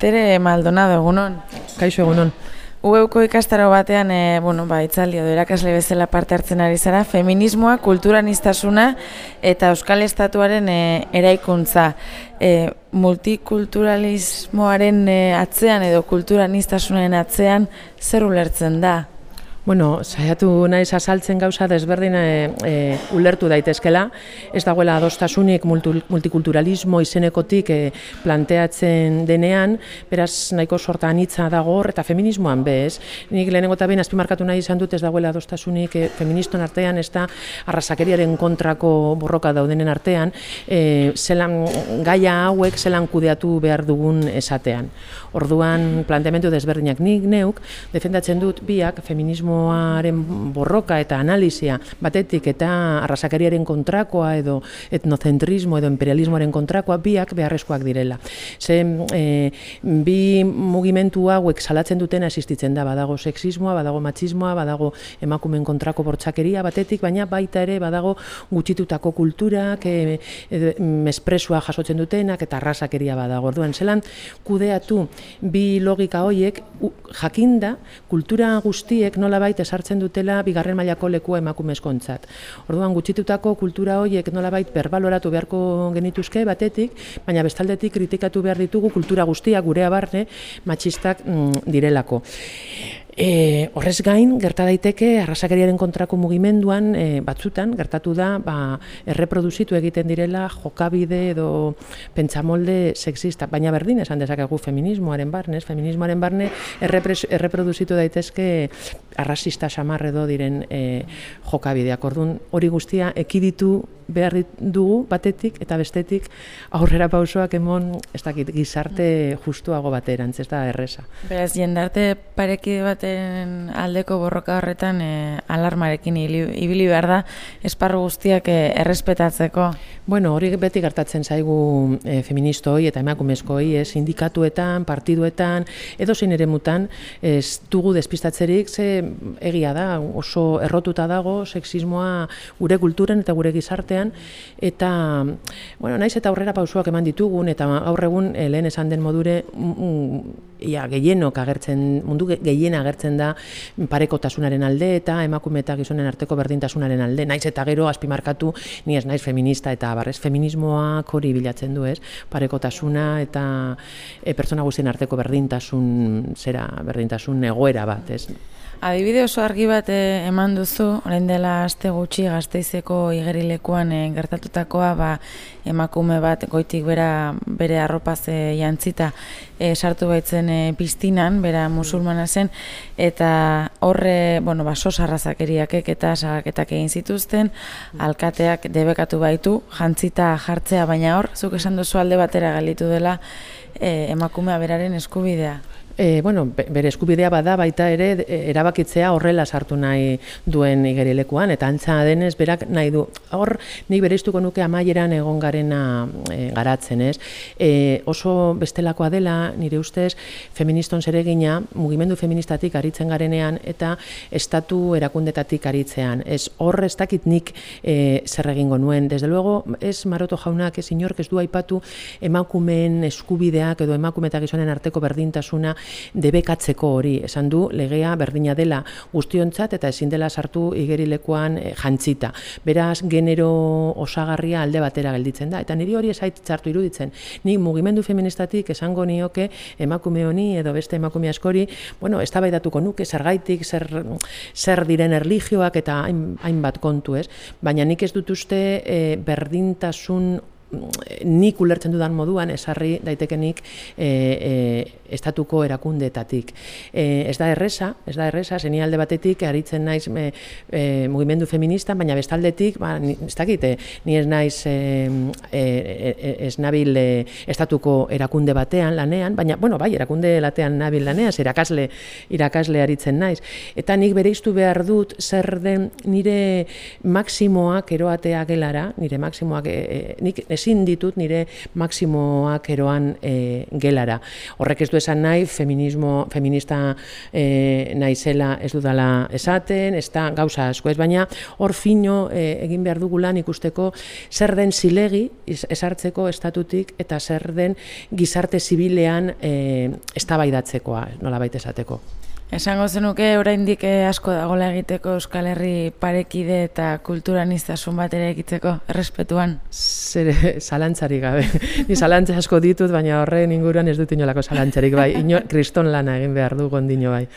Tere Maldonado, egunon. Kaixo egunon. Ueuko ikastaro batean, e, bueno, ba, itzaldi edo erakasle bezala parte hartzen ari zara, feminismoa, kulturanistasuna eta euskal estatuaren e, eraikuntza. E, multikulturalismoaren e, atzean edo kulturanistasunaren atzean zer ulertzen da? Bueno, saiatu naiz azaltzen gauza desberdin e, ulertu daitezkela, ez dagoela adostasunik multikulturalismo izenekotik e, planteatzen denean, beraz nahiko sorta anitza dago hor eta feminismoan bez. Nik lehenengo eta behin azpimarkatu nahi izan dut ez dagoela adostasunik e, feministon artean, ez da arrasakeriaren kontrako borroka daudenen artean, e, zelan gaia hauek zelan kudeatu behar dugun esatean. Orduan planteamendu desberdinak nik neuk, defendatzen dut biak feminismo feminismoaren borroka eta analizia batetik eta arrasakariaren kontrakoa edo etnocentrismo edo imperialismoaren kontrakoa biak beharrezkoak direla. Ze e, bi mugimentu hauek salatzen dutena existitzen da, badago sexismoa, badago machismoa, badago emakumen kontrako bortxakeria batetik, baina baita ere badago gutxitutako kulturak, e, e, mespresua jasotzen dutenak eta arrasakeria badago. Orduan, zelan kudeatu bi logika hoiek jakinda kultura guztiek nola nolabait esartzen dutela bigarren mailako lekua emakumezkontzat. Orduan gutxitutako kultura horiek nolabait berbaloratu beharko genituzke batetik, baina bestaldetik kritikatu behar ditugu kultura guztia gurea barne matxistak mm, direlako. E, horrez gain, gerta daiteke, arrasakeriaren kontrako mugimenduan, e, batzutan, gertatu da, ba, erreproduzitu egiten direla jokabide edo pentsamolde sexista, baina berdin esan dezakegu feminismoaren barne, feminismoaren barne erreproduzitu daitezke arrasista samarre edo diren e, jokabideak. Orduan, hori guztia ekiditu behar dugu batetik eta bestetik aurrera pausoak emon ez dakit gizarte justuago baterantz ez da erresa. Beraz jendarte pareki baten aldeko borroka horretan e, alarmarekin ibili behar da esparru guztiak e, errespetatzeko. Bueno, hori beti gertatzen zaigu e, feministoi eta emakumezkoi, ez sindikatuetan, partiduetan, edo zein ere mutan, ez dugu despistatzerik, ze egia da, oso errotuta dago, sexismoa gure kulturen eta gure gizartean, eta bueno, naiz eta aurrera pausuak eman ditugun eta aurre egun eh, lehen esan den modure mm, mm, ia gehienok agertzen mundu gehien agertzen da parekotasunaren alde eta emakume eta gizonen arteko berdintasunaren alde. Naiz eta gero azpimarkatu ni ez naiz feminista eta barrez feminismoak hori bilatzen du ez? Parekotasuna eta e, pertsona guztien arteko berdintasun zera berdintasun egoera bat ez Adibide oso argi bat eh, eman duzu, orain dela aste gutxi gazteizeko igerilekuan e, gertatutakoa, ba, emakume bat goitik bera, bere arropaz e, jantzita e, sartu baitzen e, piztinan, bera musulmana zen, eta horre, bueno, ba, sosarrazakeriakek eta saraketak egin zituzten, alkateak debekatu baitu, jantzita jartzea, baina hor, zuk esan duzu alde batera galitu dela e, emakumea beraren eskubidea. E, bueno, bere eskubidea bada baita ere e, erabakitzea horrela sartu nahi duen igerilekuan, eta antza denez berak nahi du. Hor, nik bere nuke amaieran egon garena e, garatzen, ez? E, oso bestelakoa dela, nire ustez, feministon zeregina, mugimendu feministatik aritzen garenean, eta estatu erakundetatik aritzean. Ez hor ez dakit nik e, zer egingo nuen. Desde luego, ez maroto jaunak, ez inork ez du aipatu emakumeen eskubideak edo emakume eta gizonen arteko berdintasuna debekatzeko hori esan du legea berdina dela guztiontzat eta ezin dela sartu igerilekoan e, jantzita. Beraz, genero osagarria alde batera gelditzen da. Eta niri hori esait txartu iruditzen. Ni mugimendu feministatik esango nioke emakume honi edo beste emakume askori, bueno, ez nuke zergaitik, zer, zer diren erligioak eta hainbat kontu ez. Baina nik ez dut uste e, berdintasun nik ulertzen dudan moduan esarri daitekenik e, e, estatuko erakundetatik. E, ez da erresa, ez da erresa, zeni alde batetik aritzen naiz e, e, mugimendu feminista, baina bestaldetik, ba, ez dakit, ni ez naiz e, e, e, ez nabil e, estatuko erakunde batean lanean, baina, bueno, bai, erakunde latean nabil lanean, irakasle, irakasle aritzen naiz. Eta nik bere behar dut zer den nire maksimoak eroatea gelara, nire maksimoak, e, e, nik ezin ditut nire maksimoak eroan e, gelara. Horrek ez du esan nahi, feminismo, feminista e, naizela ez dudala esaten, ez da gauza asko ez, baina hor fino e, egin behar dugulan ikusteko zer den zilegi esartzeko estatutik eta zer den gizarte zibilean e, eztabaidatzekoa, nola baita esateko. Esango zenuke oraindik eh, asko dagoela egiteko Euskal Herri parekide eta kulturaniztasun bat ere egitzeko errespetuan. Zere zalantzari gabe. Ni zalantza asko ditut, baina horren inguruan ez dut inolako zalantzarik bai. Ino kriston lana egin behar du gondino bai.